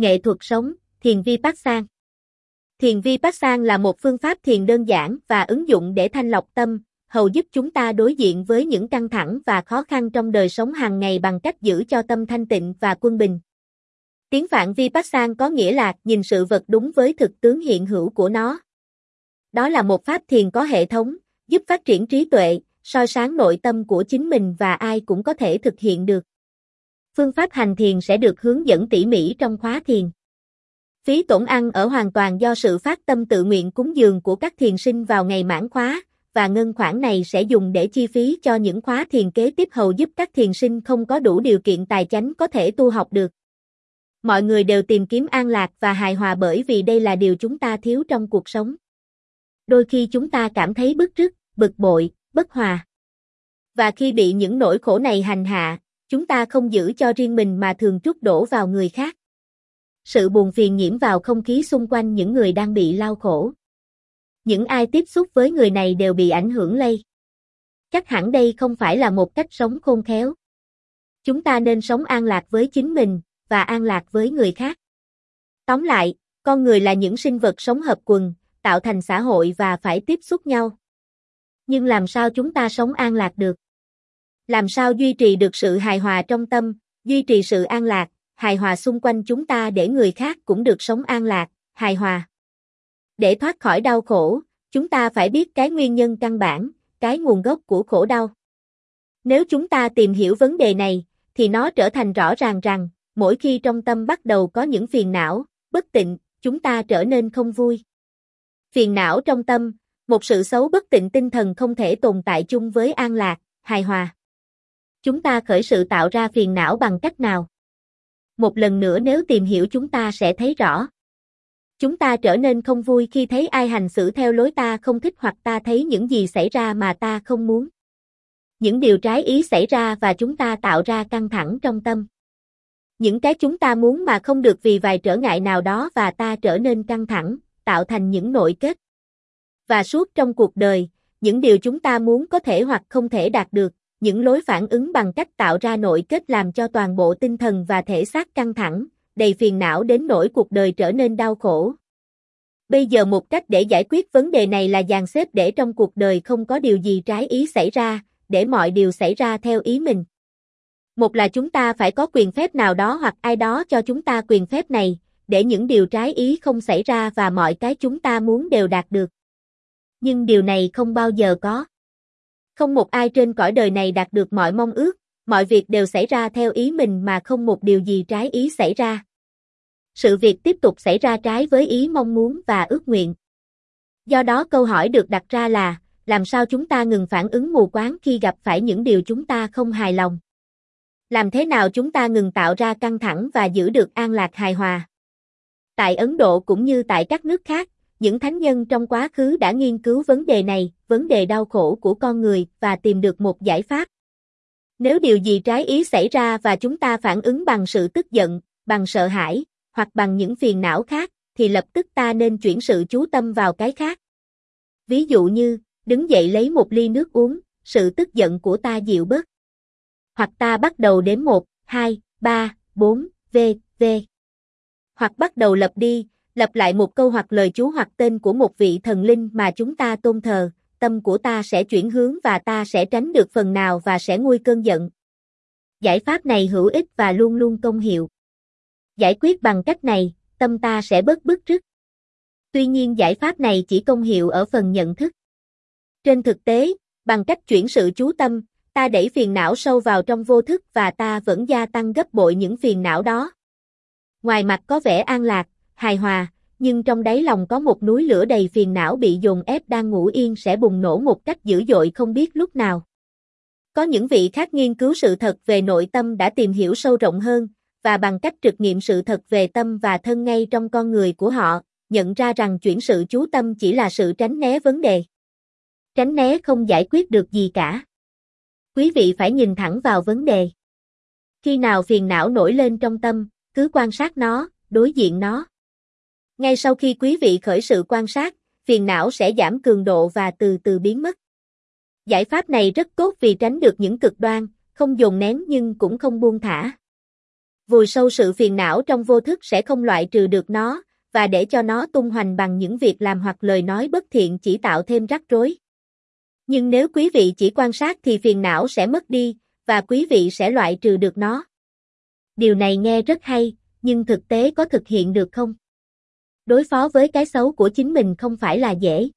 Nghệ thuật sống, thiền vi bát sang Thiền vi bát sang là một phương pháp thiền đơn giản và ứng dụng để thanh lọc tâm, hầu giúp chúng ta đối diện với những căng thẳng và khó khăn trong đời sống hàng ngày bằng cách giữ cho tâm thanh tịnh và quân bình. Tiếng Phạn sang có nghĩa là nhìn sự vật đúng với thực tướng hiện hữu của nó. Đó là một pháp thiền có hệ thống, giúp phát triển trí tuệ, soi sáng nội tâm của chính mình và ai cũng có thể thực hiện được. Phương pháp hành thiền sẽ được hướng dẫn tỉ mỉ trong khóa thiền. Phí tổn ăn ở hoàn toàn do sự phát tâm tự nguyện cúng dường của các thiền sinh vào ngày mãn khóa, và ngân khoản này sẽ dùng để chi phí cho những khóa thiền kế tiếp hầu giúp các thiền sinh không có đủ điều kiện tài chánh có thể tu học được. Mọi người đều tìm kiếm an lạc và hài hòa bởi vì đây là điều chúng ta thiếu trong cuộc sống. Đôi khi chúng ta cảm thấy bức rứt, bực bội, bất hòa. Và khi bị những nỗi khổ này hành hạ, chúng ta không giữ cho riêng mình mà thường trút đổ vào người khác. Sự buồn phiền nhiễm vào không khí xung quanh những người đang bị lao khổ. Những ai tiếp xúc với người này đều bị ảnh hưởng lây. Chắc hẳn đây không phải là một cách sống khôn khéo. Chúng ta nên sống an lạc với chính mình, và an lạc với người khác. Tóm lại, con người là những sinh vật sống hợp quần, tạo thành xã hội và phải tiếp xúc nhau. Nhưng làm sao chúng ta sống an lạc được? Làm sao duy trì được sự hài hòa trong tâm, duy trì sự an lạc, hài hòa xung quanh chúng ta để người khác cũng được sống an lạc, hài hòa. Để thoát khỏi đau khổ, chúng ta phải biết cái nguyên nhân căn bản, cái nguồn gốc của khổ đau. Nếu chúng ta tìm hiểu vấn đề này, thì nó trở thành rõ ràng rằng, mỗi khi trong tâm bắt đầu có những phiền não, bất tịnh, chúng ta trở nên không vui. Phiền não trong tâm, một sự xấu bất tịnh tinh thần không thể tồn tại chung với an lạc, hài hòa. Chúng ta khởi sự tạo ra phiền não bằng cách nào? Một lần nữa nếu tìm hiểu chúng ta sẽ thấy rõ. Chúng ta trở nên không vui khi thấy ai hành xử theo lối ta không thích hoặc ta thấy những gì xảy ra mà ta không muốn. Những điều trái ý xảy ra và chúng ta tạo ra căng thẳng trong tâm. Những cái chúng ta muốn mà không được vì vài trở ngại nào đó và ta trở nên căng thẳng, tạo thành những nội kết. Và suốt trong cuộc đời, những điều chúng ta muốn có thể hoặc không thể đạt được, những lối phản ứng bằng cách tạo ra nội kết làm cho toàn bộ tinh thần và thể xác căng thẳng, đầy phiền não đến nỗi cuộc đời trở nên đau khổ. Bây giờ một cách để giải quyết vấn đề này là dàn xếp để trong cuộc đời không có điều gì trái ý xảy ra, để mọi điều xảy ra theo ý mình. Một là chúng ta phải có quyền phép nào đó hoặc ai đó cho chúng ta quyền phép này, để những điều trái ý không xảy ra và mọi cái chúng ta muốn đều đạt được. Nhưng điều này không bao giờ có. Không một ai trên cõi đời này đạt được mọi mong ước, mọi việc đều xảy ra theo ý mình mà không một điều gì trái ý xảy ra. Sự việc tiếp tục xảy ra trái với ý mong muốn và ước nguyện. Do đó câu hỏi được đặt ra là, làm sao chúng ta ngừng phản ứng mù quáng khi gặp phải những điều chúng ta không hài lòng? Làm thế nào chúng ta ngừng tạo ra căng thẳng và giữ được an lạc hài hòa? Tại Ấn Độ cũng như tại các nước khác, những thánh nhân trong quá khứ đã nghiên cứu vấn đề này, vấn đề đau khổ của con người và tìm được một giải pháp. Nếu điều gì trái ý xảy ra và chúng ta phản ứng bằng sự tức giận, bằng sợ hãi, hoặc bằng những phiền não khác, thì lập tức ta nên chuyển sự chú tâm vào cái khác. Ví dụ như, đứng dậy lấy một ly nước uống, sự tức giận của ta dịu bớt. Hoặc ta bắt đầu đếm 1, 2, 3, 4, v, v. Hoặc bắt đầu lập đi, lập lại một câu hoặc lời chú hoặc tên của một vị thần linh mà chúng ta tôn thờ, tâm của ta sẽ chuyển hướng và ta sẽ tránh được phần nào và sẽ nguôi cơn giận. Giải pháp này hữu ích và luôn luôn công hiệu. Giải quyết bằng cách này, tâm ta sẽ bớt bức rứt. Tuy nhiên giải pháp này chỉ công hiệu ở phần nhận thức. Trên thực tế, bằng cách chuyển sự chú tâm, ta đẩy phiền não sâu vào trong vô thức và ta vẫn gia tăng gấp bội những phiền não đó. Ngoài mặt có vẻ an lạc, hài hòa, nhưng trong đáy lòng có một núi lửa đầy phiền não bị dồn ép đang ngủ yên sẽ bùng nổ một cách dữ dội không biết lúc nào. Có những vị khác nghiên cứu sự thật về nội tâm đã tìm hiểu sâu rộng hơn, và bằng cách trực nghiệm sự thật về tâm và thân ngay trong con người của họ, nhận ra rằng chuyển sự chú tâm chỉ là sự tránh né vấn đề. Tránh né không giải quyết được gì cả. Quý vị phải nhìn thẳng vào vấn đề. Khi nào phiền não nổi lên trong tâm, cứ quan sát nó, đối diện nó. Ngay sau khi quý vị khởi sự quan sát, phiền não sẽ giảm cường độ và từ từ biến mất. Giải pháp này rất tốt vì tránh được những cực đoan, không dồn nén nhưng cũng không buông thả. Vùi sâu sự phiền não trong vô thức sẽ không loại trừ được nó, và để cho nó tung hoành bằng những việc làm hoặc lời nói bất thiện chỉ tạo thêm rắc rối. Nhưng nếu quý vị chỉ quan sát thì phiền não sẽ mất đi, và quý vị sẽ loại trừ được nó. Điều này nghe rất hay, nhưng thực tế có thực hiện được không? Đối phó với cái xấu của chính mình không phải là dễ.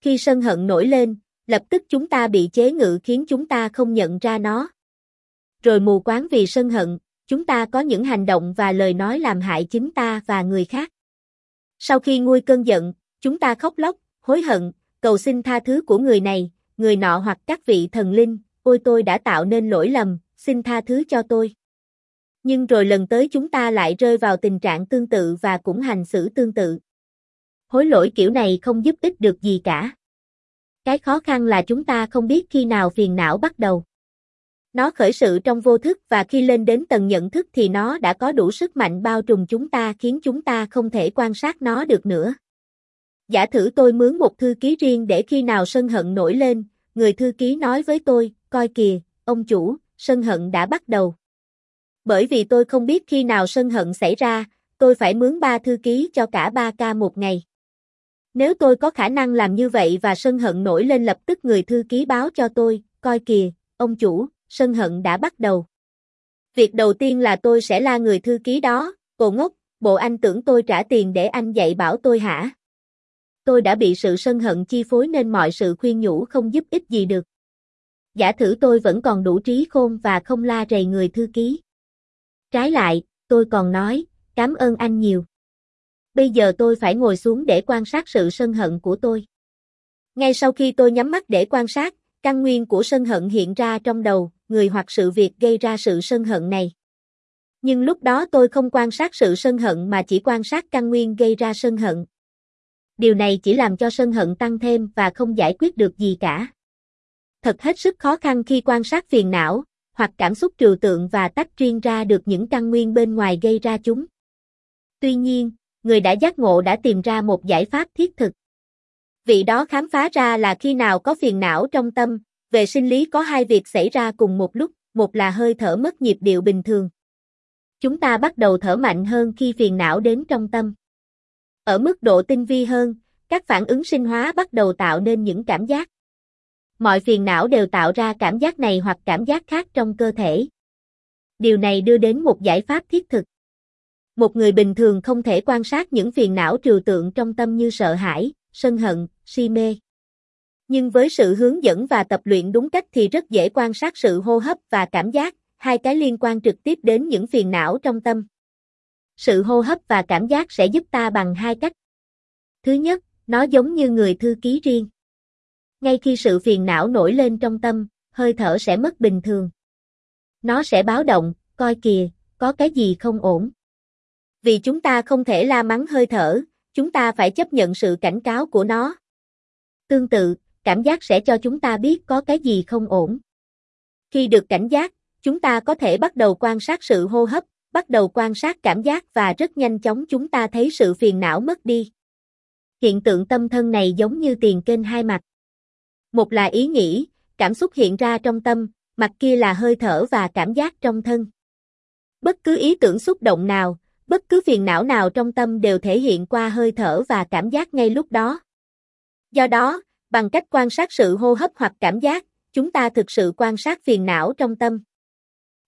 Khi sân hận nổi lên, lập tức chúng ta bị chế ngự khiến chúng ta không nhận ra nó. Rồi mù quáng vì sân hận, chúng ta có những hành động và lời nói làm hại chính ta và người khác. Sau khi nguôi cơn giận, chúng ta khóc lóc, hối hận, cầu xin tha thứ của người này, người nọ hoặc các vị thần linh, ôi tôi đã tạo nên lỗi lầm, xin tha thứ cho tôi. Nhưng rồi lần tới chúng ta lại rơi vào tình trạng tương tự và cũng hành xử tương tự. Hối lỗi kiểu này không giúp ích được gì cả. Cái khó khăn là chúng ta không biết khi nào phiền não bắt đầu. Nó khởi sự trong vô thức và khi lên đến tầng nhận thức thì nó đã có đủ sức mạnh bao trùm chúng ta khiến chúng ta không thể quan sát nó được nữa. Giả thử tôi mướn một thư ký riêng để khi nào sân hận nổi lên, người thư ký nói với tôi, coi kìa, ông chủ, sân hận đã bắt đầu. Bởi vì tôi không biết khi nào sân hận xảy ra, tôi phải mướn ba thư ký cho cả ba ca một ngày. Nếu tôi có khả năng làm như vậy và sân hận nổi lên lập tức người thư ký báo cho tôi, coi kìa, ông chủ, sân hận đã bắt đầu. Việc đầu tiên là tôi sẽ la người thư ký đó, cô ngốc, bộ anh tưởng tôi trả tiền để anh dạy bảo tôi hả? Tôi đã bị sự sân hận chi phối nên mọi sự khuyên nhủ không giúp ích gì được. Giả thử tôi vẫn còn đủ trí khôn và không la rầy người thư ký. Trái lại, tôi còn nói, cảm ơn anh nhiều. Bây giờ tôi phải ngồi xuống để quan sát sự sân hận của tôi. Ngay sau khi tôi nhắm mắt để quan sát, căn nguyên của sân hận hiện ra trong đầu, người hoặc sự việc gây ra sự sân hận này. Nhưng lúc đó tôi không quan sát sự sân hận mà chỉ quan sát căn nguyên gây ra sân hận. Điều này chỉ làm cho sân hận tăng thêm và không giải quyết được gì cả. Thật hết sức khó khăn khi quan sát phiền não, hoặc cảm xúc trừu tượng và tách riêng ra được những căn nguyên bên ngoài gây ra chúng. Tuy nhiên, người đã giác ngộ đã tìm ra một giải pháp thiết thực. Vị đó khám phá ra là khi nào có phiền não trong tâm, về sinh lý có hai việc xảy ra cùng một lúc, một là hơi thở mất nhịp điệu bình thường. Chúng ta bắt đầu thở mạnh hơn khi phiền não đến trong tâm. Ở mức độ tinh vi hơn, các phản ứng sinh hóa bắt đầu tạo nên những cảm giác. Mọi phiền não đều tạo ra cảm giác này hoặc cảm giác khác trong cơ thể. Điều này đưa đến một giải pháp thiết thực. Một người bình thường không thể quan sát những phiền não trừu tượng trong tâm như sợ hãi, sân hận, si mê. Nhưng với sự hướng dẫn và tập luyện đúng cách thì rất dễ quan sát sự hô hấp và cảm giác, hai cái liên quan trực tiếp đến những phiền não trong tâm. Sự hô hấp và cảm giác sẽ giúp ta bằng hai cách. Thứ nhất, nó giống như người thư ký riêng. Ngay khi sự phiền não nổi lên trong tâm, hơi thở sẽ mất bình thường. Nó sẽ báo động, coi kìa, có cái gì không ổn. Vì chúng ta không thể la mắng hơi thở, chúng ta phải chấp nhận sự cảnh cáo của nó. Tương tự, cảm giác sẽ cho chúng ta biết có cái gì không ổn. Khi được cảnh giác, chúng ta có thể bắt đầu quan sát sự hô hấp, bắt đầu quan sát cảm giác và rất nhanh chóng chúng ta thấy sự phiền não mất đi. Hiện tượng tâm thân này giống như tiền kênh hai mặt. Một là ý nghĩ, cảm xúc hiện ra trong tâm, mặt kia là hơi thở và cảm giác trong thân. Bất cứ ý tưởng xúc động nào, bất cứ phiền não nào trong tâm đều thể hiện qua hơi thở và cảm giác ngay lúc đó. Do đó, bằng cách quan sát sự hô hấp hoặc cảm giác, chúng ta thực sự quan sát phiền não trong tâm.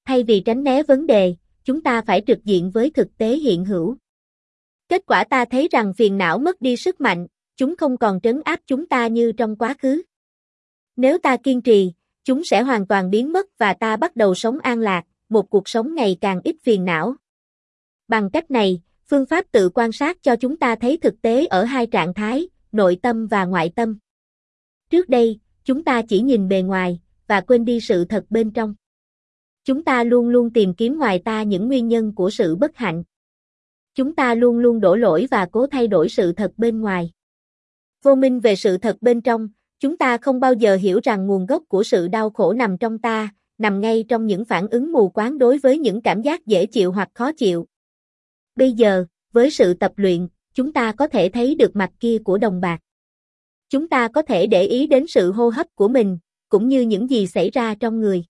Thay vì tránh né vấn đề, chúng ta phải trực diện với thực tế hiện hữu. Kết quả ta thấy rằng phiền não mất đi sức mạnh, chúng không còn trấn áp chúng ta như trong quá khứ. Nếu ta kiên trì, chúng sẽ hoàn toàn biến mất và ta bắt đầu sống an lạc, một cuộc sống ngày càng ít phiền não. Bằng cách này, phương pháp tự quan sát cho chúng ta thấy thực tế ở hai trạng thái, nội tâm và ngoại tâm. Trước đây, chúng ta chỉ nhìn bề ngoài, và quên đi sự thật bên trong. Chúng ta luôn luôn tìm kiếm ngoài ta những nguyên nhân của sự bất hạnh. Chúng ta luôn luôn đổ lỗi và cố thay đổi sự thật bên ngoài. Vô minh về sự thật bên trong, chúng ta không bao giờ hiểu rằng nguồn gốc của sự đau khổ nằm trong ta, nằm ngay trong những phản ứng mù quáng đối với những cảm giác dễ chịu hoặc khó chịu. Bây giờ, với sự tập luyện, chúng ta có thể thấy được mặt kia của đồng bạc. Chúng ta có thể để ý đến sự hô hấp của mình, cũng như những gì xảy ra trong người.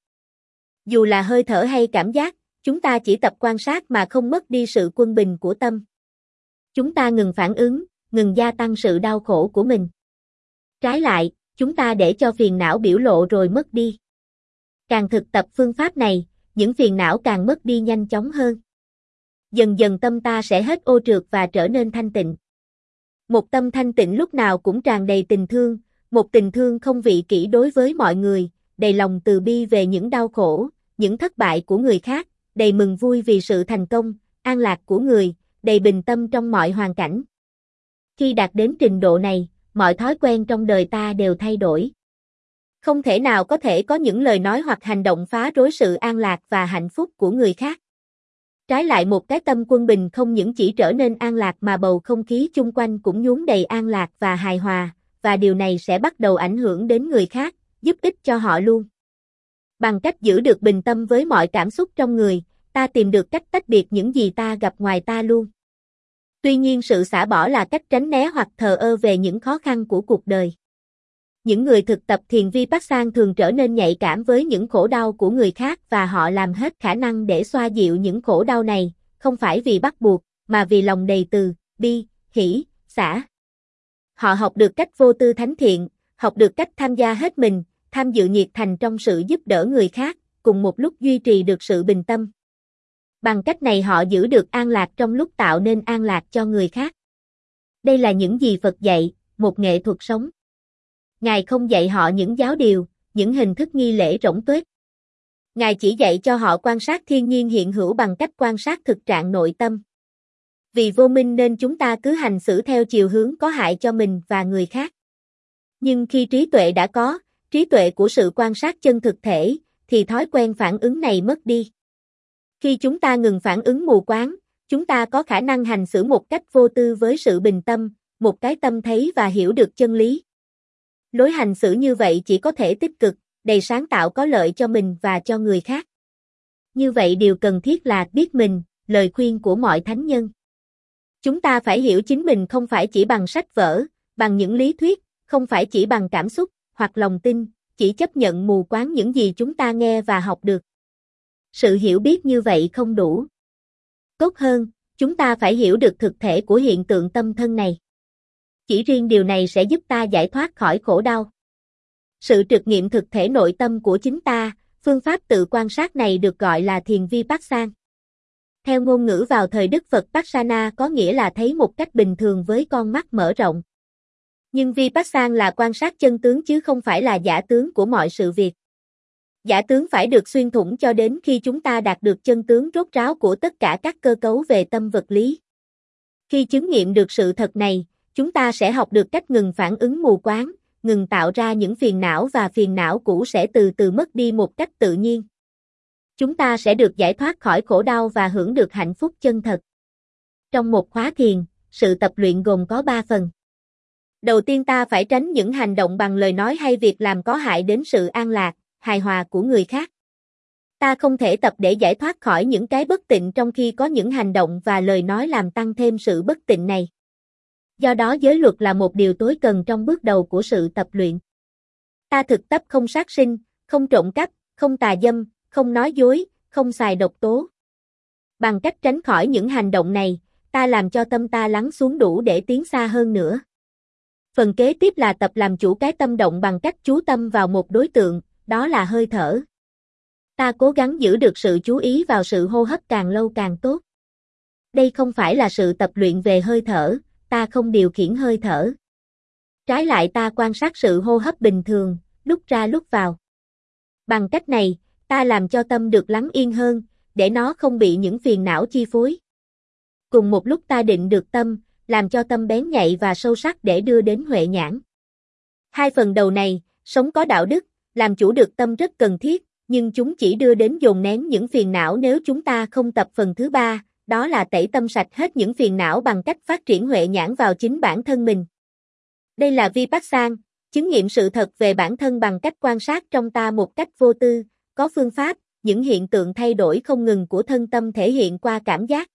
Dù là hơi thở hay cảm giác, chúng ta chỉ tập quan sát mà không mất đi sự quân bình của tâm. Chúng ta ngừng phản ứng, ngừng gia tăng sự đau khổ của mình. Trái lại, chúng ta để cho phiền não biểu lộ rồi mất đi. Càng thực tập phương pháp này, những phiền não càng mất đi nhanh chóng hơn. Dần dần tâm ta sẽ hết ô trượt và trở nên thanh tịnh. Một tâm thanh tịnh lúc nào cũng tràn đầy tình thương, một tình thương không vị kỷ đối với mọi người, đầy lòng từ bi về những đau khổ, những thất bại của người khác, đầy mừng vui vì sự thành công, an lạc của người, đầy bình tâm trong mọi hoàn cảnh. Khi đạt đến trình độ này, mọi thói quen trong đời ta đều thay đổi. Không thể nào có thể có những lời nói hoặc hành động phá rối sự an lạc và hạnh phúc của người khác. Trái lại một cái tâm quân bình không những chỉ trở nên an lạc mà bầu không khí chung quanh cũng nhuốm đầy an lạc và hài hòa, và điều này sẽ bắt đầu ảnh hưởng đến người khác, giúp ích cho họ luôn. Bằng cách giữ được bình tâm với mọi cảm xúc trong người, ta tìm được cách tách biệt những gì ta gặp ngoài ta luôn. Tuy nhiên sự xả bỏ là cách tránh né hoặc thờ ơ về những khó khăn của cuộc đời. Những người thực tập thiền vi thường trở nên nhạy cảm với những khổ đau của người khác và họ làm hết khả năng để xoa dịu những khổ đau này, không phải vì bắt buộc, mà vì lòng đầy từ, bi, hỷ, xả. Họ học được cách vô tư thánh thiện, học được cách tham gia hết mình, tham dự nhiệt thành trong sự giúp đỡ người khác, cùng một lúc duy trì được sự bình tâm. Bằng cách này họ giữ được an lạc trong lúc tạo nên an lạc cho người khác. Đây là những gì Phật dạy, một nghệ thuật sống. Ngài không dạy họ những giáo điều, những hình thức nghi lễ rỗng tuếch. Ngài chỉ dạy cho họ quan sát thiên nhiên hiện hữu bằng cách quan sát thực trạng nội tâm. Vì vô minh nên chúng ta cứ hành xử theo chiều hướng có hại cho mình và người khác. Nhưng khi trí tuệ đã có, trí tuệ của sự quan sát chân thực thể, thì thói quen phản ứng này mất đi. Khi chúng ta ngừng phản ứng mù quáng, chúng ta có khả năng hành xử một cách vô tư với sự bình tâm, một cái tâm thấy và hiểu được chân lý. Lối hành xử như vậy chỉ có thể tích cực, đầy sáng tạo có lợi cho mình và cho người khác. Như vậy điều cần thiết là biết mình, lời khuyên của mọi thánh nhân. Chúng ta phải hiểu chính mình không phải chỉ bằng sách vở, bằng những lý thuyết, không phải chỉ bằng cảm xúc, hoặc lòng tin, chỉ chấp nhận mù quáng những gì chúng ta nghe và học được. Sự hiểu biết như vậy không đủ. Tốt hơn, chúng ta phải hiểu được thực thể của hiện tượng tâm thân này. Chỉ riêng điều này sẽ giúp ta giải thoát khỏi khổ đau. Sự trực nghiệm thực thể nội tâm của chính ta, phương pháp tự quan sát này được gọi là thiền vi bát sang. Theo ngôn ngữ vào thời Đức Phật Passana có nghĩa là thấy một cách bình thường với con mắt mở rộng. Nhưng vi bát Vipassana là quan sát chân tướng chứ không phải là giả tướng của mọi sự việc. Giả tướng phải được xuyên thủng cho đến khi chúng ta đạt được chân tướng rốt ráo của tất cả các cơ cấu về tâm vật lý. Khi chứng nghiệm được sự thật này, chúng ta sẽ học được cách ngừng phản ứng mù quáng, ngừng tạo ra những phiền não và phiền não cũ sẽ từ từ mất đi một cách tự nhiên. Chúng ta sẽ được giải thoát khỏi khổ đau và hưởng được hạnh phúc chân thật. Trong một khóa thiền, sự tập luyện gồm có 3 phần. Đầu tiên ta phải tránh những hành động bằng lời nói hay việc làm có hại đến sự an lạc, hài hòa của người khác. Ta không thể tập để giải thoát khỏi những cái bất tịnh trong khi có những hành động và lời nói làm tăng thêm sự bất tịnh này. Do đó giới luật là một điều tối cần trong bước đầu của sự tập luyện. Ta thực tập không sát sinh, không trộm cắp, không tà dâm, không nói dối, không xài độc tố. Bằng cách tránh khỏi những hành động này, ta làm cho tâm ta lắng xuống đủ để tiến xa hơn nữa. Phần kế tiếp là tập làm chủ cái tâm động bằng cách chú tâm vào một đối tượng, đó là hơi thở. Ta cố gắng giữ được sự chú ý vào sự hô hấp càng lâu càng tốt. Đây không phải là sự tập luyện về hơi thở, ta không điều khiển hơi thở. Trái lại ta quan sát sự hô hấp bình thường, lúc ra lúc vào. Bằng cách này, ta làm cho tâm được lắng yên hơn, để nó không bị những phiền não chi phối. Cùng một lúc ta định được tâm, làm cho tâm bén nhạy và sâu sắc để đưa đến huệ nhãn. Hai phần đầu này, sống có đạo đức, làm chủ được tâm rất cần thiết, nhưng chúng chỉ đưa đến dồn nén những phiền não nếu chúng ta không tập phần thứ ba, đó là tẩy tâm sạch hết những phiền não bằng cách phát triển huệ nhãn vào chính bản thân mình. Đây là Vipassana, chứng nghiệm sự thật về bản thân bằng cách quan sát trong ta một cách vô tư, có phương pháp, những hiện tượng thay đổi không ngừng của thân tâm thể hiện qua cảm giác.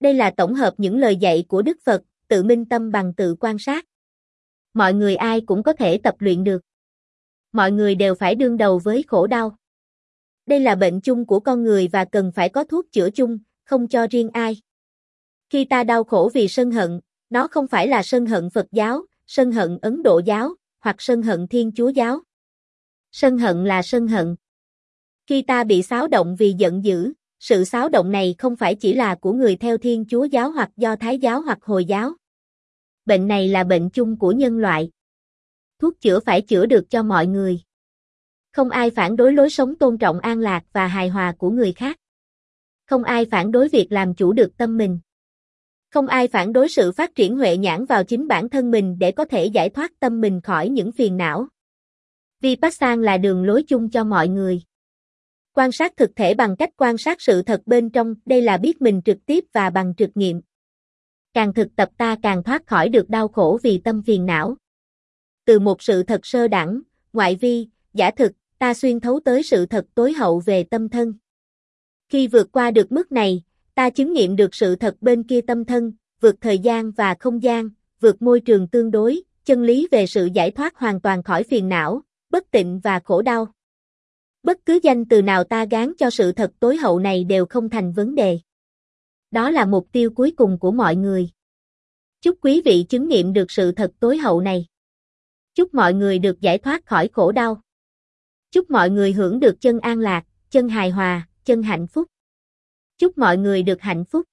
Đây là tổng hợp những lời dạy của Đức Phật, tự minh tâm bằng tự quan sát. Mọi người ai cũng có thể tập luyện được. Mọi người đều phải đương đầu với khổ đau. Đây là bệnh chung của con người và cần phải có thuốc chữa chung, không cho riêng ai. Khi ta đau khổ vì sân hận, nó không phải là sân hận Phật giáo, sân hận Ấn Độ giáo, hoặc sân hận Thiên Chúa giáo. Sân hận là sân hận. Khi ta bị xáo động vì giận dữ, sự xáo động này không phải chỉ là của người theo Thiên Chúa giáo hoặc do Thái giáo hoặc Hồi giáo. Bệnh này là bệnh chung của nhân loại. Thuốc chữa phải chữa được cho mọi người. Không ai phản đối lối sống tôn trọng an lạc và hài hòa của người khác. Không ai phản đối việc làm chủ được tâm mình. Không ai phản đối sự phát triển huệ nhãn vào chính bản thân mình để có thể giải thoát tâm mình khỏi những phiền não. Vipassana là đường lối chung cho mọi người. Quan sát thực thể bằng cách quan sát sự thật bên trong, đây là biết mình trực tiếp và bằng trực nghiệm. Càng thực tập ta càng thoát khỏi được đau khổ vì tâm phiền não. Từ một sự thật sơ đẳng, ngoại vi, giả thực, ta xuyên thấu tới sự thật tối hậu về tâm thân. Khi vượt qua được mức này, ta chứng nghiệm được sự thật bên kia tâm thân, vượt thời gian và không gian, vượt môi trường tương đối, chân lý về sự giải thoát hoàn toàn khỏi phiền não, bất tịnh và khổ đau. Bất cứ danh từ nào ta gán cho sự thật tối hậu này đều không thành vấn đề. Đó là mục tiêu cuối cùng của mọi người. Chúc quý vị chứng nghiệm được sự thật tối hậu này. Chúc mọi người được giải thoát khỏi khổ đau. Chúc mọi người hưởng được chân an lạc, chân hài hòa, chân hạnh phúc. Chúc mọi người được hạnh phúc.